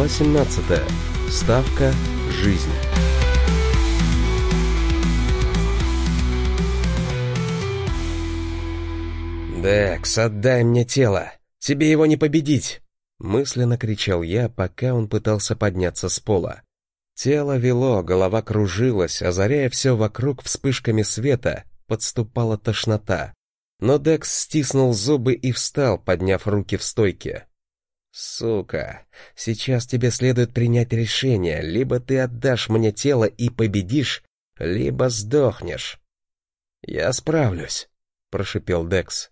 Глава 17. Ставка «Жизнь». «Декс, отдай мне тело! Тебе его не победить!» Мысленно кричал я, пока он пытался подняться с пола. Тело вело, голова кружилась, озаряя все вокруг вспышками света, подступала тошнота. Но Декс стиснул зубы и встал, подняв руки в стойке. «Сука, сейчас тебе следует принять решение, либо ты отдашь мне тело и победишь, либо сдохнешь». «Я справлюсь», — прошипел Декс.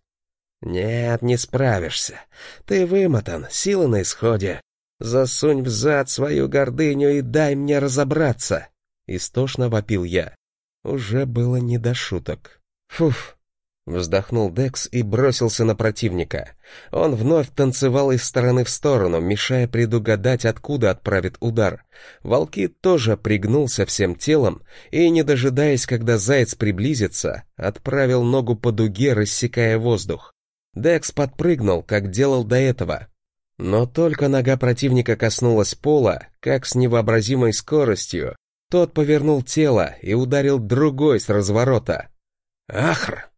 «Нет, не справишься. Ты вымотан, силы на исходе. Засунь в зад свою гордыню и дай мне разобраться!» Истошно вопил я. Уже было не до шуток. «Фуф, Вздохнул Декс и бросился на противника. Он вновь танцевал из стороны в сторону, мешая предугадать, откуда отправит удар. Волки тоже пригнулся всем телом и, не дожидаясь, когда заяц приблизится, отправил ногу по дуге, рассекая воздух. Декс подпрыгнул, как делал до этого. Но только нога противника коснулась пола, как с невообразимой скоростью, тот повернул тело и ударил другой с разворота. «Ахр!»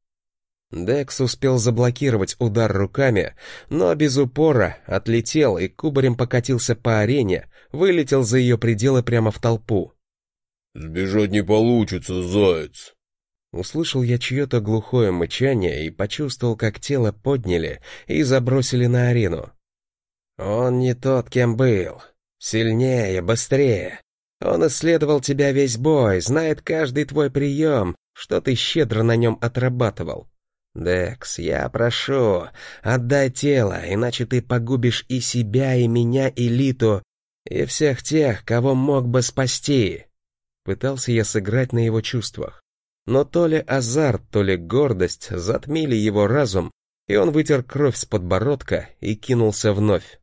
Декс успел заблокировать удар руками, но без упора отлетел и кубарем покатился по арене, вылетел за ее пределы прямо в толпу. «Сбежать не получится, заяц!» Услышал я чье-то глухое мычание и почувствовал, как тело подняли и забросили на арену. «Он не тот, кем был. Сильнее, быстрее. Он исследовал тебя весь бой, знает каждый твой прием, что ты щедро на нем отрабатывал. «Декс, я прошу, отдай тело, иначе ты погубишь и себя, и меня, и Литу, и всех тех, кого мог бы спасти». Пытался я сыграть на его чувствах. Но то ли азарт, то ли гордость затмили его разум, и он вытер кровь с подбородка и кинулся вновь.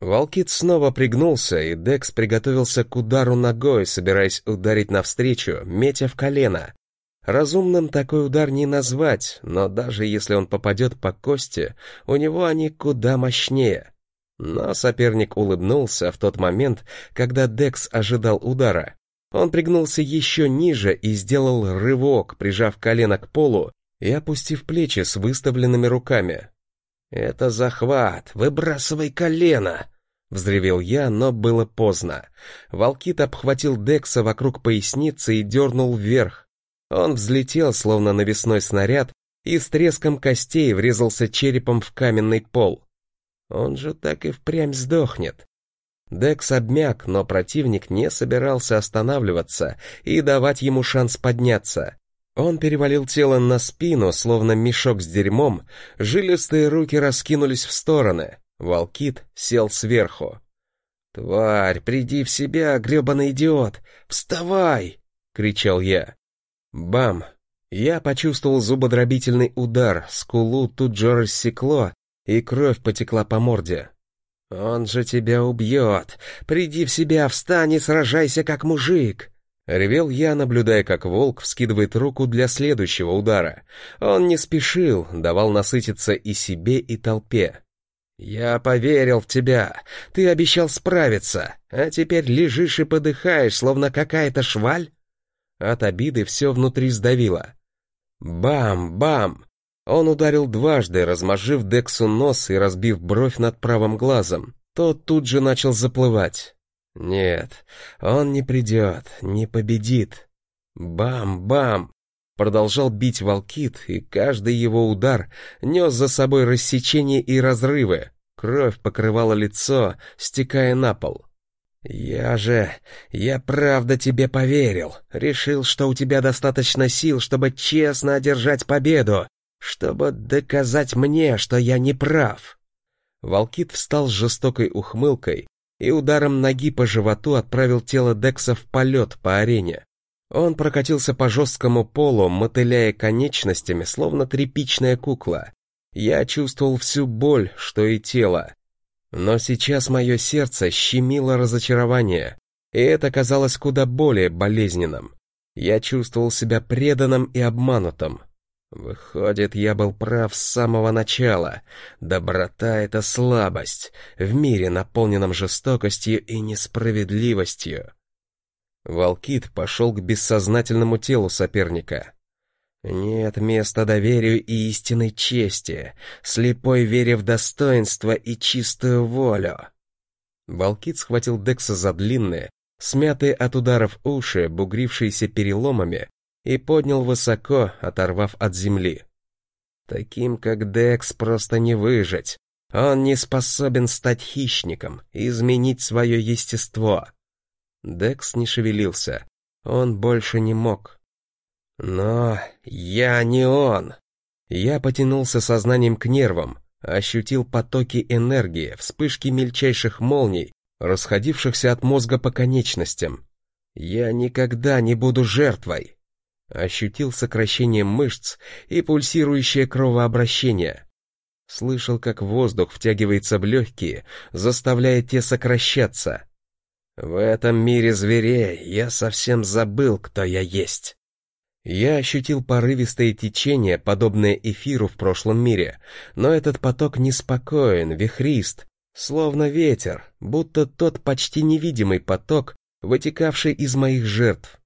Волкит снова пригнулся, и Декс приготовился к удару ногой, собираясь ударить навстречу, метя в колено. Разумным такой удар не назвать, но даже если он попадет по кости, у него они куда мощнее. Но соперник улыбнулся в тот момент, когда Декс ожидал удара. Он пригнулся еще ниже и сделал рывок, прижав колено к полу и опустив плечи с выставленными руками. «Это захват! Выбрасывай колено!» Взревел я, но было поздно. Волкит обхватил Декса вокруг поясницы и дернул вверх, он взлетел, словно навесной снаряд, и с треском костей врезался черепом в каменный пол. Он же так и впрямь сдохнет. Декс обмяк, но противник не собирался останавливаться и давать ему шанс подняться. Он перевалил тело на спину, словно мешок с дерьмом, жилистые руки раскинулись в стороны. Волкит сел сверху. «Тварь, приди в себя, гребаный идиот! Вставай!» — кричал я. Бам! Я почувствовал зубодробительный удар, скулу тут же рассекло, и кровь потекла по морде. «Он же тебя убьет! Приди в себя, встань и сражайся как мужик!» Ревел я, наблюдая, как волк вскидывает руку для следующего удара. Он не спешил, давал насытиться и себе, и толпе. «Я поверил в тебя. Ты обещал справиться, а теперь лежишь и подыхаешь, словно какая-то шваль?» От обиды все внутри сдавило. Бам-бам! Он ударил дважды, размажив Дексу нос и разбив бровь над правым глазом. Тот тут же начал заплывать. Нет, он не придет, не победит. Бам-бам! Продолжал бить волкит, и каждый его удар нес за собой рассечение и разрывы. Кровь покрывала лицо, стекая на пол. «Я же... Я правда тебе поверил. Решил, что у тебя достаточно сил, чтобы честно одержать победу, чтобы доказать мне, что я не прав». Волкит встал с жестокой ухмылкой и ударом ноги по животу отправил тело Декса в полет по арене. Он прокатился по жесткому полу, мотыляя конечностями, словно тряпичная кукла. Я чувствовал всю боль, что и тело. Но сейчас мое сердце щемило разочарование, и это казалось куда более болезненным. Я чувствовал себя преданным и обманутым. Выходит, я был прав с самого начала. Доброта — это слабость в мире, наполненном жестокостью и несправедливостью. Волкит пошел к бессознательному телу соперника. Нет места доверию и истинной чести, слепой вере в достоинство и чистую волю. Волкит схватил Декса за длинные, смятые от ударов уши, бугрившиеся переломами, и поднял высоко, оторвав от земли. Таким, как Декс, просто не выжить. Он не способен стать хищником, изменить свое естество. Декс не шевелился. Он больше не мог. Но я не он. Я потянулся сознанием к нервам, ощутил потоки энергии, вспышки мельчайших молний, расходившихся от мозга по конечностям. Я никогда не буду жертвой. Ощутил сокращение мышц и пульсирующее кровообращение. Слышал, как воздух втягивается в легкие, заставляя те сокращаться. В этом мире зверей я совсем забыл, кто я есть. Я ощутил порывистое течение, подобное эфиру в прошлом мире, но этот поток неспокоен, вихрист, словно ветер, будто тот почти невидимый поток, вытекавший из моих жертв.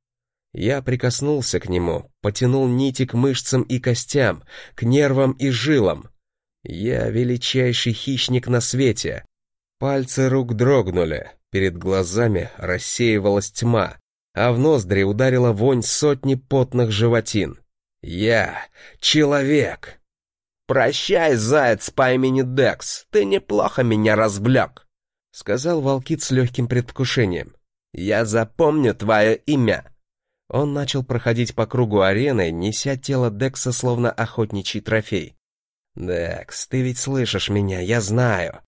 Я прикоснулся к нему, потянул нити к мышцам и костям, к нервам и жилам. Я величайший хищник на свете. Пальцы рук дрогнули, перед глазами рассеивалась тьма, а в ноздри ударила вонь сотни потных животин. Я — человек! «Прощай, заяц по имени Декс, ты неплохо меня развлек», — сказал Волкит с легким предвкушением. «Я запомню твое имя». Он начал проходить по кругу арены, неся тело Декса словно охотничий трофей. «Декс, ты ведь слышишь меня, я знаю.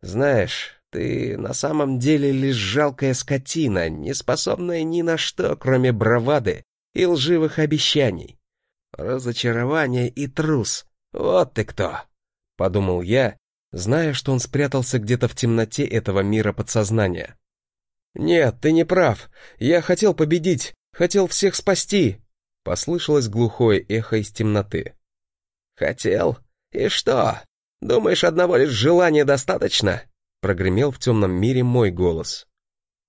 Знаешь, ты на самом деле лишь жалкая скотина, не способная ни на что, кроме бравады и лживых обещаний. Разочарование и трус. Вот ты кто!» — подумал я, зная, что он спрятался где-то в темноте этого мира подсознания. «Нет, ты не прав. Я хотел победить, Хотел всех спасти!» — послышалось глухое эхо из темноты. «Хотел? И что? Думаешь, одного лишь желания достаточно?» — прогремел в темном мире мой голос.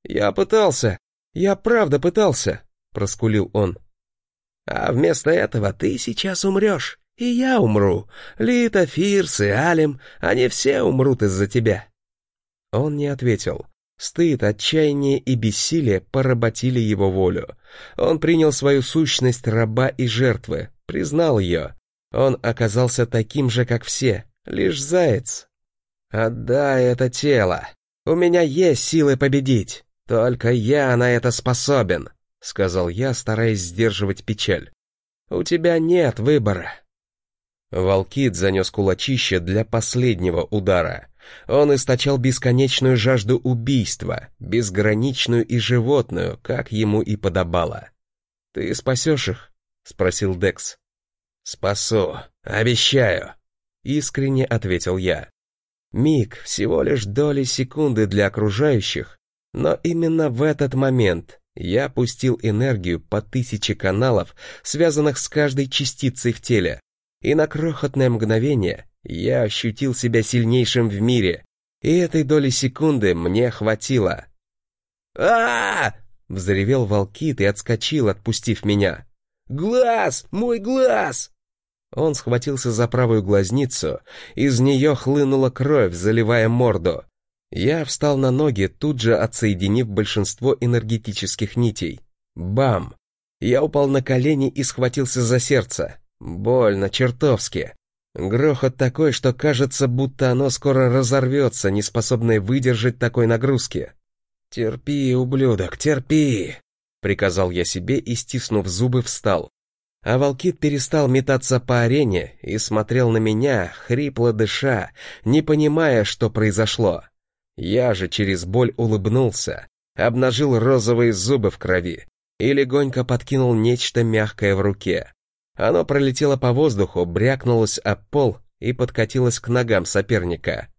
«Я пытался! Я правда пытался!» — проскулил он. «А вместо этого ты сейчас умрешь, и я умру. Лита, Фирс и Алим, они все умрут из-за тебя». Он не ответил, Стыд, отчаяние и бессилие поработили его волю. Он принял свою сущность раба и жертвы, признал ее. Он оказался таким же, как все, лишь заяц. «Отдай это тело. У меня есть силы победить. Только я на это способен», — сказал я, стараясь сдерживать печаль. «У тебя нет выбора». Волкит занес кулачище для последнего удара. Он источал бесконечную жажду убийства, безграничную и животную, как ему и подобало. «Ты спасешь их?» — спросил Декс. «Спасу, обещаю», — искренне ответил я. Миг, всего лишь доли секунды для окружающих, но именно в этот момент я пустил энергию по тысяче каналов, связанных с каждой частицей в теле, и на крохотное мгновение я ощутил себя сильнейшим в мире, и этой доли секунды мне хватило. а, взревел волкит и отскочил, отпустив меня. «Глаз! Мой глаз!» Он схватился за правую глазницу, из нее хлынула кровь, заливая морду. Я встал на ноги, тут же отсоединив большинство энергетических нитей. Бам! Я упал на колени и схватился за сердце. Больно, чертовски. Грохот такой, что кажется, будто оно скоро разорвется, не способное выдержать такой нагрузки. «Терпи, ублюдок, терпи!» — приказал я себе и, стиснув зубы, встал. А волкит перестал метаться по арене и смотрел на меня, хрипло дыша, не понимая, что произошло. Я же через боль улыбнулся, обнажил розовые зубы в крови и легонько подкинул нечто мягкое в руке. Оно пролетело по воздуху, брякнулось об пол и подкатилось к ногам соперника.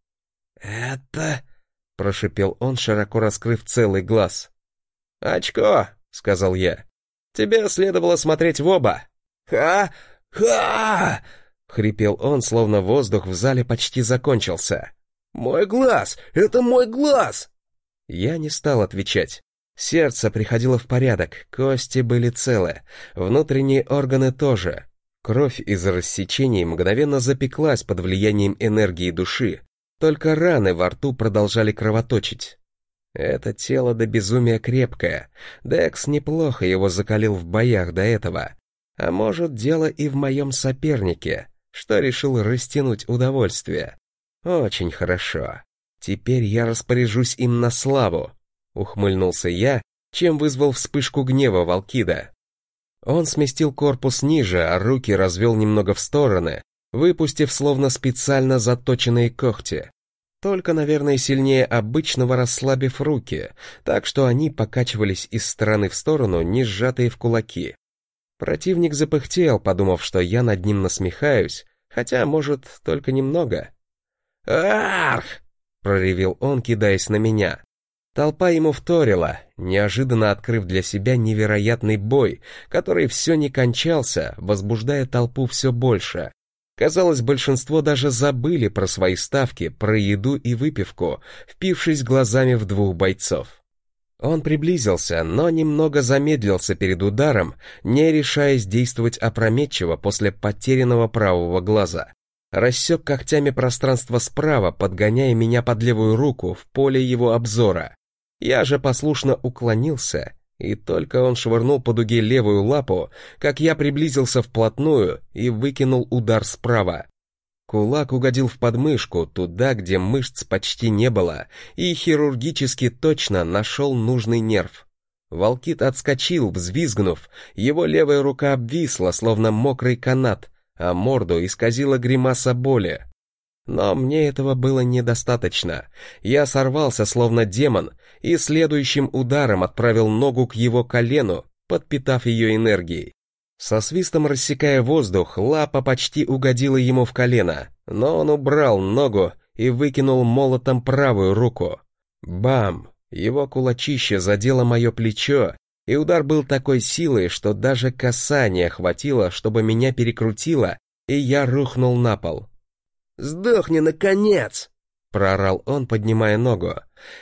«Это...» — прошипел он, широко раскрыв целый глаз. «Очко!» — сказал я. «Тебе следовало смотреть в оба». «Ха! «Ха!» — хрипел он, словно воздух в зале почти закончился. «Мой глаз! Это мой глаз!» Я не стал отвечать. Сердце приходило в порядок, кости были целы, внутренние органы тоже. Кровь из рассечений мгновенно запеклась под влиянием энергии души, только раны во рту продолжали кровоточить. Это тело до безумия крепкое. Декс неплохо его закалил в боях до этого. А может, дело и в моем сопернике, что решил растянуть удовольствие. Очень хорошо. Теперь я распоряжусь им на славу. Ухмыльнулся я, чем вызвал вспышку гнева Волкида. Он сместил корпус ниже, а руки развел немного в стороны, выпустив словно специально заточенные когти только, наверное, сильнее обычного расслабив руки, так что они покачивались из стороны в сторону, не сжатые в кулаки. Противник запыхтел, подумав, что я над ним насмехаюсь, хотя, может, только немного. «Арх!» — проревел он, кидаясь на меня. Толпа ему вторила, неожиданно открыв для себя невероятный бой, который все не кончался, возбуждая толпу все больше. Казалось, большинство даже забыли про свои ставки, про еду и выпивку, впившись глазами в двух бойцов. Он приблизился, но немного замедлился перед ударом, не решаясь действовать опрометчиво после потерянного правого глаза. Рассек когтями пространство справа, подгоняя меня под левую руку в поле его обзора. Я же послушно уклонился и только он швырнул по дуге левую лапу, как я приблизился вплотную и выкинул удар справа. Кулак угодил в подмышку, туда, где мышц почти не было, и хирургически точно нашел нужный нерв. Волкит отскочил, взвизгнув, его левая рука обвисла, словно мокрый канат, а морду исказила гримаса боли. Но мне этого было недостаточно. Я сорвался, словно демон, и следующим ударом отправил ногу к его колену, подпитав ее энергией. Со свистом рассекая воздух, лапа почти угодила ему в колено, но он убрал ногу и выкинул молотом правую руку. Бам! Его кулачище задело мое плечо, и удар был такой силой, что даже касания хватило, чтобы меня перекрутило, и я рухнул на пол. «Сдохни, наконец!» — проорал он, поднимая ногу.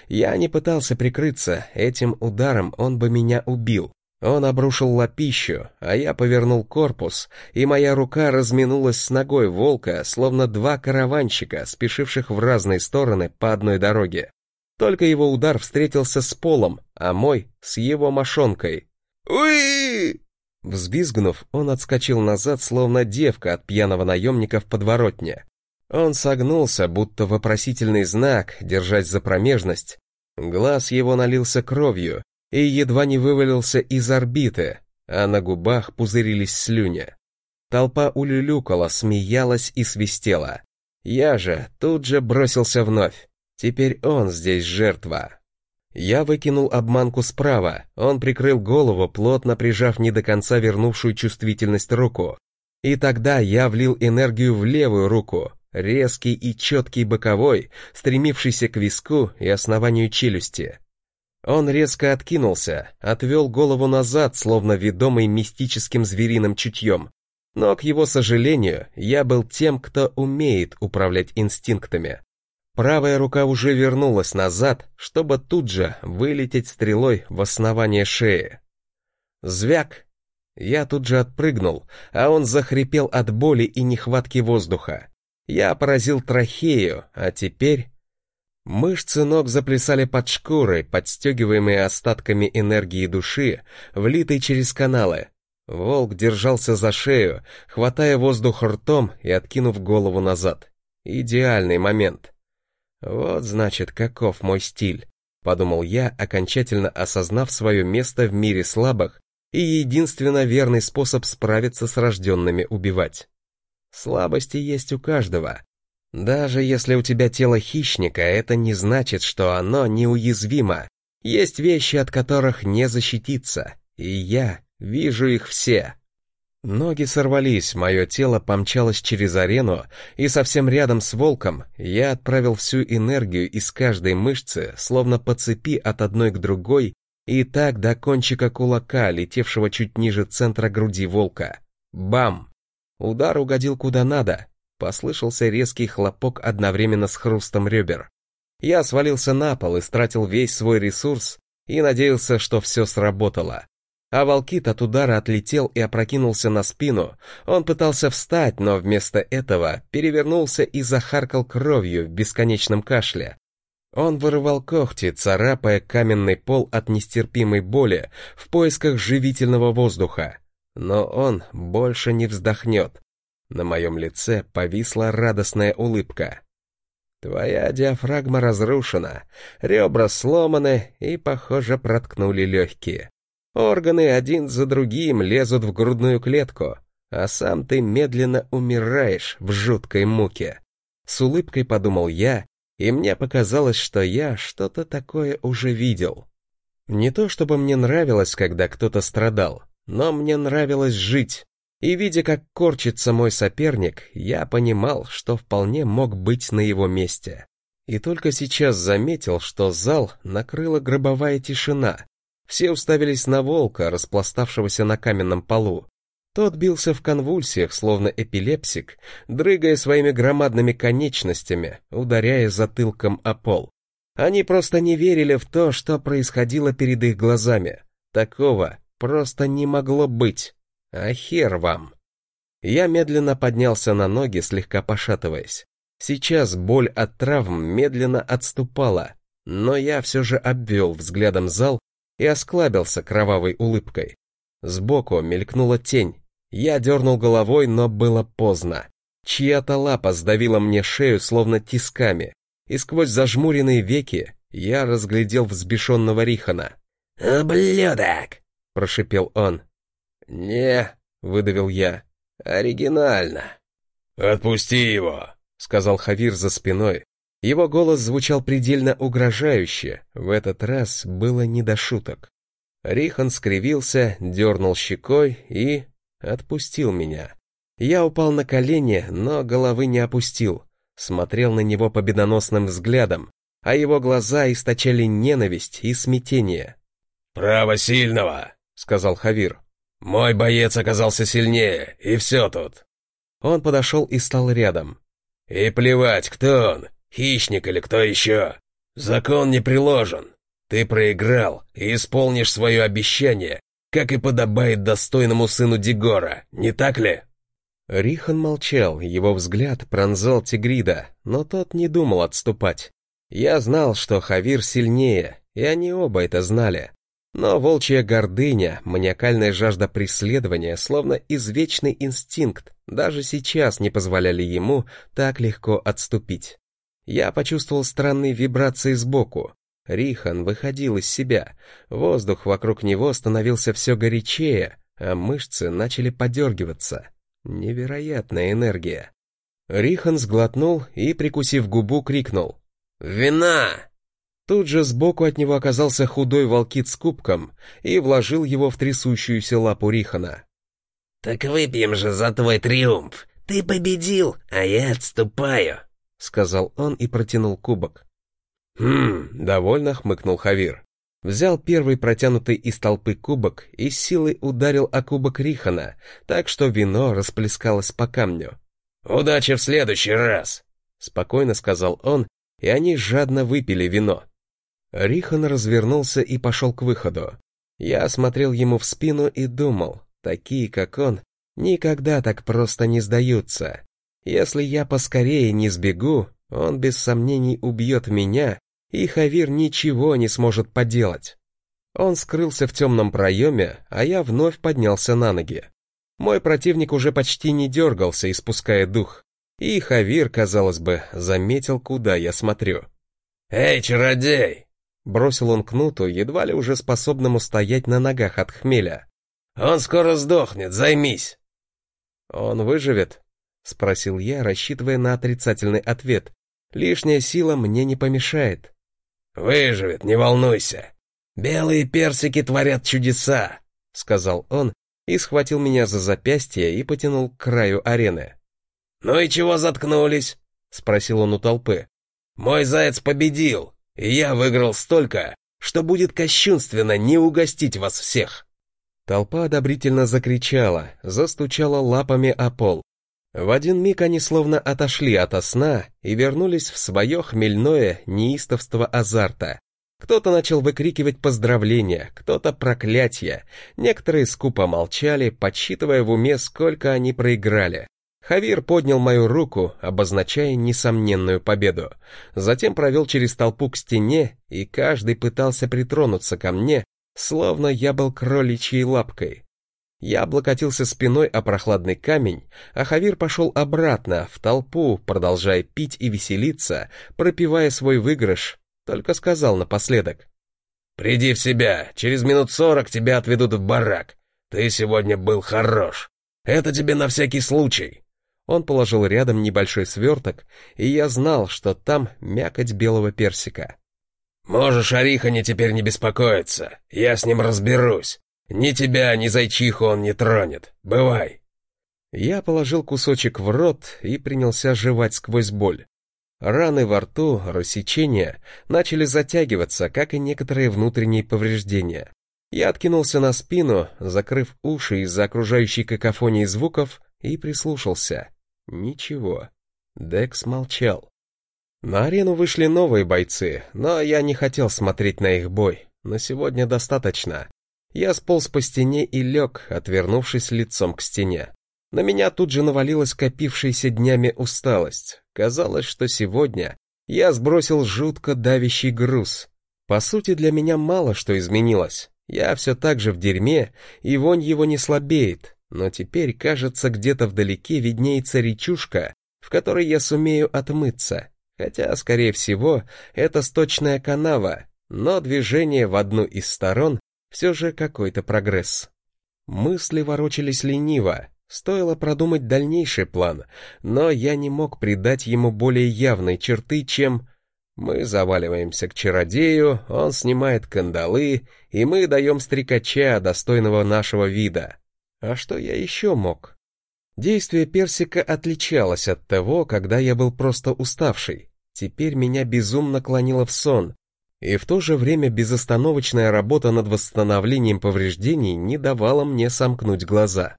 Я не пытался прикрыться, этим ударом он бы меня убил. Он обрушил лапищу, а я повернул корпус, и моя рука разминулась с ногой волка, словно два караванщика, спешивших в разные стороны по одной дороге. Только его удар встретился с полом, а мой — с его мошонкой. «Уи!» Взвизгнув, он отскочил назад, словно девка от пьяного наемника в подворотне. Он согнулся, будто вопросительный знак, держась за промежность. Глаз его налился кровью и едва не вывалился из орбиты, а на губах пузырились слюни. Толпа улюлюкала, смеялась и свистела. Я же тут же бросился вновь. Теперь он здесь жертва. Я выкинул обманку справа, он прикрыл голову, плотно прижав не до конца вернувшую чувствительность руку. И тогда я влил энергию в левую руку, резкий и четкий боковой, стремившийся к виску и основанию челюсти. Он резко откинулся, отвел голову назад, словно ведомый мистическим звериным чутьем. Но, к его сожалению, я был тем, кто умеет управлять инстинктами. Правая рука уже вернулась назад, чтобы тут же вылететь стрелой в основание шеи. Звяк! Я тут же отпрыгнул, а он захрипел от боли и нехватки воздуха. Я поразил трахею, а теперь... Мышцы ног заплясали под шкурой, подстегиваемые остатками энергии души, влитой через каналы. Волк держался за шею, хватая воздух ртом и откинув голову назад. Идеальный момент. Вот значит, каков мой стиль, подумал я, окончательно осознав свое место в мире слабых и единственно верный способ справиться с рожденными убивать. Слабости есть у каждого. Даже если у тебя тело хищника, это не значит, что оно неуязвимо. Есть вещи, от которых не защититься, и я вижу их все. Ноги сорвались, мое тело помчалось через арену, и совсем рядом с волком я отправил всю энергию из каждой мышцы, словно по цепи от одной к другой, и так до кончика кулака, летевшего чуть ниже центра груди волка. Бам! Удар угодил куда надо. Послышался резкий хлопок одновременно с хрустом ребер. Я свалился на пол и стратил весь свой ресурс и надеялся, что все сработало. А волкит от удара отлетел и опрокинулся на спину. Он пытался встать, но вместо этого перевернулся и захаркал кровью в бесконечном кашле. Он вырывал когти, царапая каменный пол от нестерпимой боли в поисках живительного воздуха. Но он больше не вздохнет. На моем лице повисла радостная улыбка. Твоя диафрагма разрушена, ребра сломаны и, похоже, проткнули легкие. Органы один за другим лезут в грудную клетку, а сам ты медленно умираешь в жуткой муке. С улыбкой подумал я, и мне показалось, что я что-то такое уже видел. Не то чтобы мне нравилось, когда кто-то страдал, но мне нравилось жить, и видя, как корчится мой соперник, я понимал, что вполне мог быть на его месте. И только сейчас заметил, что зал накрыла гробовая тишина. Все уставились на волка, распластавшегося на каменном полу. Тот бился в конвульсиях, словно эпилепсик, дрыгая своими громадными конечностями, ударяя затылком о пол. Они просто не верили в то, что происходило перед их глазами. Такого просто не могло быть. А хер вам. Я медленно поднялся на ноги, слегка пошатываясь. Сейчас боль от травм медленно отступала, но я все же обвел взглядом зал и осклабился кровавой улыбкой. Сбоку мелькнула тень. Я дернул головой, но было поздно. Чья-то лапа сдавила мне шею, словно тисками, и сквозь зажмуренные веки я разглядел взбешенного Рихана. «Ублюдок!» — прошипел он. «Не», — выдавил я, — «оригинально». «Отпусти его», — сказал Хавир за спиной. Его голос звучал предельно угрожающе, в этот раз было не до шуток. Рихан скривился, дернул щекой и... отпустил меня. Я упал на колени, но головы не опустил, смотрел на него победоносным взглядом, а его глаза источали ненависть и смятение. «Право сильного», — сказал Хавир. «Мой боец оказался сильнее, и все тут». Он подошел и стал рядом. «И плевать, кто он, хищник или кто еще. Закон не приложен. Ты проиграл и исполнишь свое обещание, как и подобает достойному сыну Дигора, не так ли?» Рихан молчал, его взгляд пронзал Тигрида, но тот не думал отступать. Я знал, что Хавир сильнее, и они оба это знали. Но волчья гордыня, маниакальная жажда преследования, словно извечный инстинкт, даже сейчас не позволяли ему так легко отступить. Я почувствовал странные вибрации сбоку. Рихан выходил из себя, воздух вокруг него становился все горячее, а мышцы начали подергиваться. Невероятная энергия. Рихан сглотнул и, прикусив губу, крикнул. «Вина!» Тут же сбоку от него оказался худой волкит с кубком и вложил его в трясущуюся лапу Рихана. «Так выпьем же за твой триумф! Ты победил, а я отступаю!» — сказал он и протянул кубок. «Хм...» — довольно хмыкнул Хавир. Взял первый протянутый из толпы кубок и силой ударил о кубок Рихана, так что вино расплескалось по камню. «Удачи в следующий раз!» — спокойно сказал он, и они жадно выпили вино. Рихан развернулся и пошел к выходу. Я смотрел ему в спину и думал, такие, как он, никогда так просто не сдаются. Если я поскорее не сбегу, он без сомнений убьет меня, и Хавир ничего не сможет поделать. Он скрылся в темном проеме, а я вновь поднялся на ноги. Мой противник уже почти не дергался, испуская дух, и Хавир, казалось бы, заметил, куда я смотрю. «Эй, чародей!» Бросил он кнуту, едва ли уже способному стоять на ногах от хмеля. «Он скоро сдохнет, займись!» «Он выживет?» — спросил я, рассчитывая на отрицательный ответ. «Лишняя сила мне не помешает». «Выживет, не волнуйся. Белые персики творят чудеса», — сказал он и схватил меня за запястье и потянул к краю арены. «Ну и чего заткнулись?» — спросил он у толпы. «Мой заяц победил, я выиграл столько, что будет кощунственно не угостить вас всех. Толпа одобрительно закричала, застучала лапами о пол. В один миг они словно отошли ото сна и вернулись в свое хмельное неистовство азарта. Кто-то начал выкрикивать поздравления, кто-то проклятия, некоторые скупо молчали, подсчитывая в уме, сколько они проиграли. Хавир поднял мою руку, обозначая несомненную победу. Затем провел через толпу к стене, и каждый пытался притронуться ко мне, словно я был кроличьей лапкой. Я облокотился спиной о прохладный камень, а Хавир пошел обратно, в толпу, продолжая пить и веселиться, пропивая свой выигрыш, только сказал напоследок. «Приди в себя, через минут сорок тебя отведут в барак. Ты сегодня был хорош. Это тебе на всякий случай». Он положил рядом небольшой сверток, и я знал, что там мякоть белого персика. «Можешь Арихане теперь не беспокоиться, я с ним разберусь. Ни тебя, ни зайчиху он не тронет. Бывай!» Я положил кусочек в рот и принялся жевать сквозь боль. Раны во рту, рассечения начали затягиваться, как и некоторые внутренние повреждения. Я откинулся на спину, закрыв уши из-за окружающей какофонии звуков, и прислушался. Ничего. Декс молчал. На арену вышли новые бойцы, но я не хотел смотреть на их бой. На сегодня достаточно. Я сполз по стене и лег, отвернувшись лицом к стене. На меня тут же навалилась копившаяся днями усталость. Казалось, что сегодня я сбросил жутко давящий груз. По сути, для меня мало что изменилось. Я все так же в дерьме, и вонь его не слабеет, но теперь, кажется, где-то вдалеке виднеется речушка, в которой я сумею отмыться. Хотя, скорее всего, это сточная канава, но движение в одну из сторон все же какой-то прогресс. Мысли ворочались лениво, стоило продумать дальнейший план, но я не мог придать ему более явной черты, чем мы заваливаемся к чародею, он снимает кандалы, и мы даем стрекача, достойного нашего вида. А что я еще мог? Действие персика отличалось от того, когда я был просто уставший. Теперь меня безумно клонило в сон, и в то же время безостановочная работа над восстановлением повреждений не давала мне сомкнуть глаза.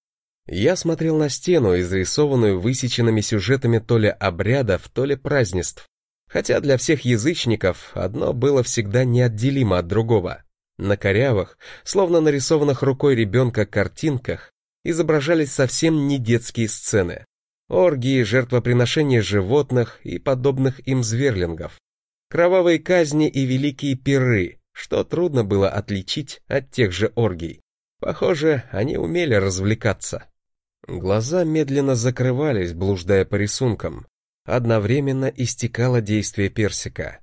Я смотрел на стену, изрисованную высеченными сюжетами то ли обрядов, то ли празднеств. Хотя для всех язычников одно было всегда неотделимо от другого. На корявых, словно нарисованных рукой ребенка картинках, изображались совсем не детские сцены. Оргии, жертвоприношения животных и подобных им зверлингов кровавые казни и великие пиры, что трудно было отличить от тех же оргий. Похоже, они умели развлекаться. Глаза медленно закрывались, блуждая по рисункам. Одновременно истекало действие персика.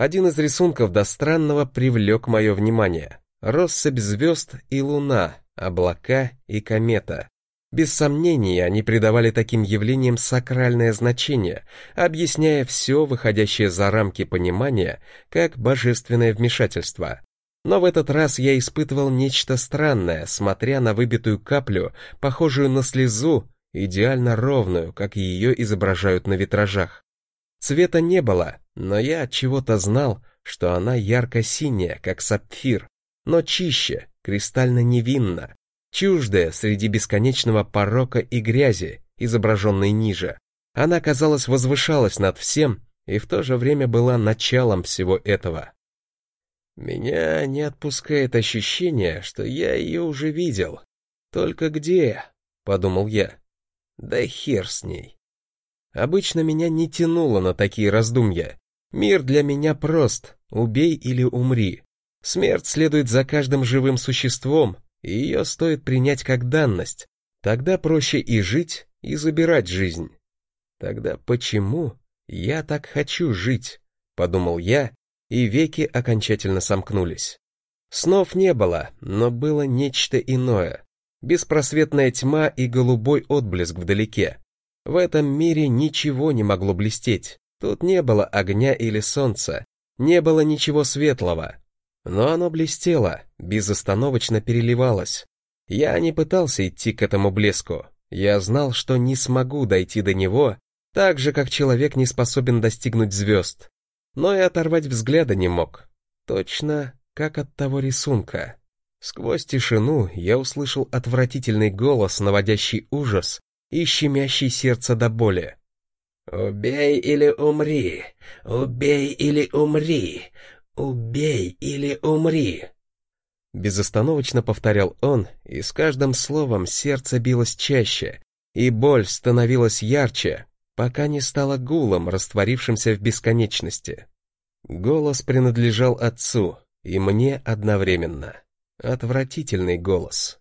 Один из рисунков до странного привлек мое внимание. Россыпь звезд и луна, облака и комета. Без сомнений, они придавали таким явлениям сакральное значение, объясняя все, выходящее за рамки понимания, как божественное вмешательство. Но в этот раз я испытывал нечто странное, смотря на выбитую каплю, похожую на слезу, идеально ровную, как ее изображают на витражах. Цвета не было, но я от чего-то знал, что она ярко-синяя, как сапфир, но чище, кристально невинна, чуждая среди бесконечного порока и грязи, изображенной ниже. Она, казалось, возвышалась над всем и в то же время была началом всего этого. Меня не отпускает ощущение, что я ее уже видел. Только где? — подумал я. Да хер с ней. Обычно меня не тянуло на такие раздумья. Мир для меня прост, убей или умри. Смерть следует за каждым живым существом, и ее стоит принять как данность. Тогда проще и жить, и забирать жизнь. Тогда почему я так хочу жить? Подумал я, и веки окончательно сомкнулись. Снов не было, но было нечто иное. Беспросветная тьма и голубой отблеск вдалеке. В этом мире ничего не могло блестеть. Тут не было огня или солнца, не было ничего светлого. Но оно блестело, безостановочно переливалось. Я не пытался идти к этому блеску. Я знал, что не смогу дойти до него, так же, как человек не способен достигнуть звезд. Но и оторвать взгляда не мог. Точно, как от того рисунка. Сквозь тишину я услышал отвратительный голос, наводящий ужас, и щемящий сердце до боли. «Убей или умри! Убей или умри! Убей или умри!» Безостановочно повторял он, и с каждым словом сердце билось чаще, и боль становилась ярче, пока не стала гулом, растворившимся в бесконечности. Голос принадлежал отцу, и мне одновременно. Отвратительный голос.